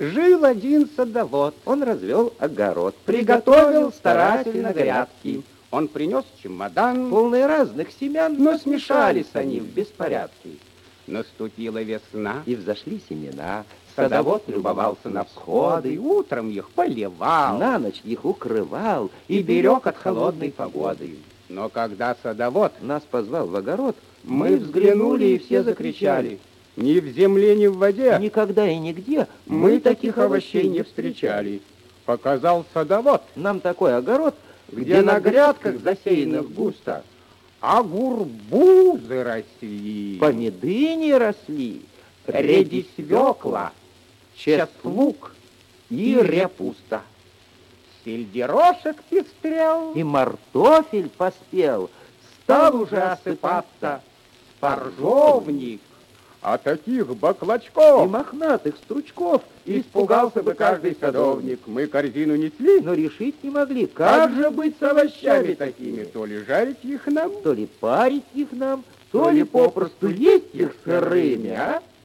Жил один садовод, он развел огород, приготовил старательно грядки. Он принес чемодан, полный разных семян, но смешались они в беспорядке. Наступила весна, и взошли семена. Садовод любовался на всходы, утром их поливал, на ночь их укрывал и берег от холодной погоды. Но когда садовод нас позвал в огород, мы взглянули и все закричали — ни в земле, ни в воде. Никогда и нигде мы таких овощей не встречали. Показал садовод. Нам такой огород, где на грядках засеянных густо. Огурбузы росли, помидыни росли, реди свекла, чеслук и репуста. Сельдерошек пестрел, и мартофель поспел, стал уже осыпаться. Споржовник, а таких баклачков и мохнатых стручков испугался бы каждый садовник. Мы корзину несли, но решить не могли, как, как же быть с овощами такими. То ли жарить их нам, то ли парить их нам, то ли попросту есть их сырыми, а?